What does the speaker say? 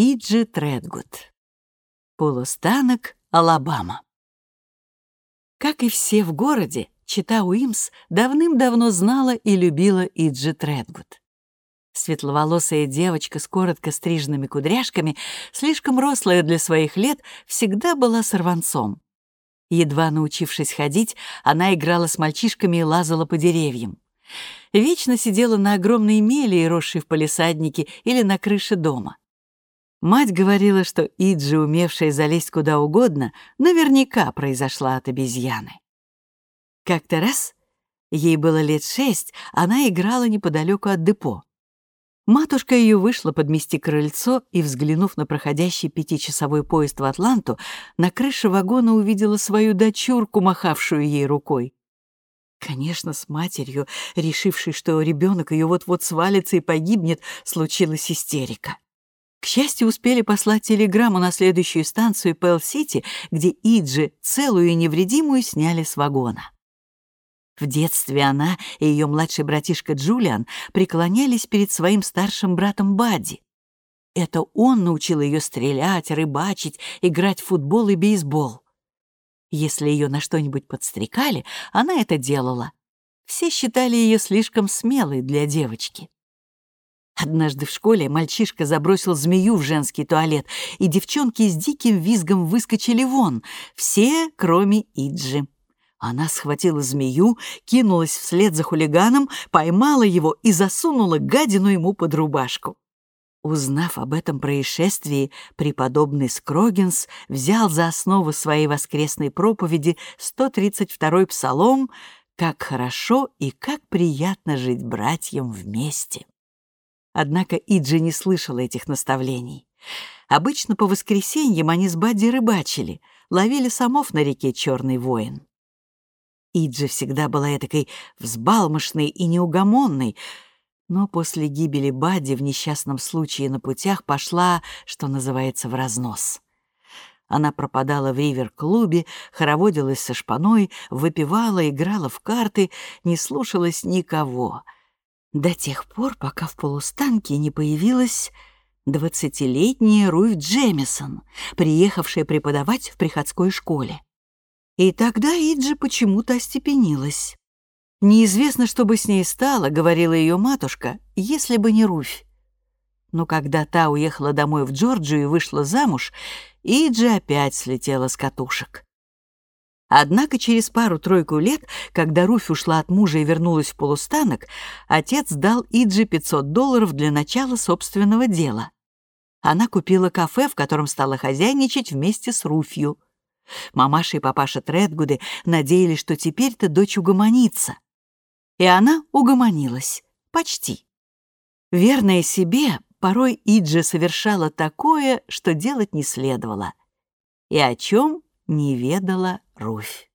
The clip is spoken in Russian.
Иджи Тредгуд. Полустанок, Алабама. Как и все в городе, Чита Уимс давным-давно знала и любила Иджи Тредгуд. Светловолосая девочка с коротко стриженными кудряшками, слишком рослая для своих лет, всегда была сорванцом. Едва научившись ходить, она играла с мальчишками и лазала по деревьям. Вечно сидела на огромной мели, росшей в палисаднике или на крыше дома. Мать говорила, что Иджи, умевшая залезть куда угодно, наверняка произошла от обезьяны. Как-то раз, ей было лет шесть, она играла неподалеку от депо. Матушка ее вышла подмести крыльцо и, взглянув на проходящий пятичасовой поезд в Атланту, на крыше вагона увидела свою дочурку, махавшую ей рукой. Конечно, с матерью, решившей, что ребенок ее вот-вот свалится и погибнет, случилась истерика. К счастью, успели послать телеграмму на следующую станцию Пэл-Сити, где Иджи целую и невредимую сняли с вагона. В детстве она и ее младший братишка Джулиан преклонялись перед своим старшим братом Бадди. Это он научил ее стрелять, рыбачить, играть в футбол и бейсбол. Если ее на что-нибудь подстрекали, она это делала. Все считали ее слишком смелой для девочки. Однажды в школе мальчишка забросил змею в женский туалет, и девчонки с диким визгом выскочили вон, все, кроме Иджи. Она схватила змею, кинулась вслед за хулиганом, поймала его и засунула гадину ему под рубашку. Узнав об этом происшествии, преподобный Скрогинс взял за основу своей воскресной проповеди 132-й псалом «Как хорошо и как приятно жить братьям вместе». Однако Иджи не слышала этих наставлений. Обычно по воскресеньям они с Бадди рыбачили, ловили самов на реке Черный воин. Иджи всегда была этакой взбалмошной и неугомонной, но после гибели Бадди в несчастном случае на путях пошла, что называется, в разнос. Она пропадала в ривер-клубе, хороводилась со шпаной, выпивала, играла в карты, не слушалась никого — до тех пор, пока в полустанке не появилась двадцатилетняя Руф Джемисон, приехавшая преподавать в приходской школе. И тогда Иджи почему-то остепенилась. Неизвестно, что бы с ней стало, говорила ее матушка, если бы не Руфь. Но когда та уехала домой в Джорджию и вышла замуж, Иджи опять слетела с катушек. Однако через пару-тройку лет, когда Руфь ушла от мужа и вернулась в полустанок, отец дал Иджи 500 долларов для начала собственного дела. Она купила кафе, в котором стала хозяйничать вместе с Руфью. Мамаша и папаша Тредгуды надеялись, что теперь-то дочь угомонится. И она угомонилась. Почти. Верная себе, порой Иджи совершала такое, что делать не следовало. И о чем не ведала Руфь.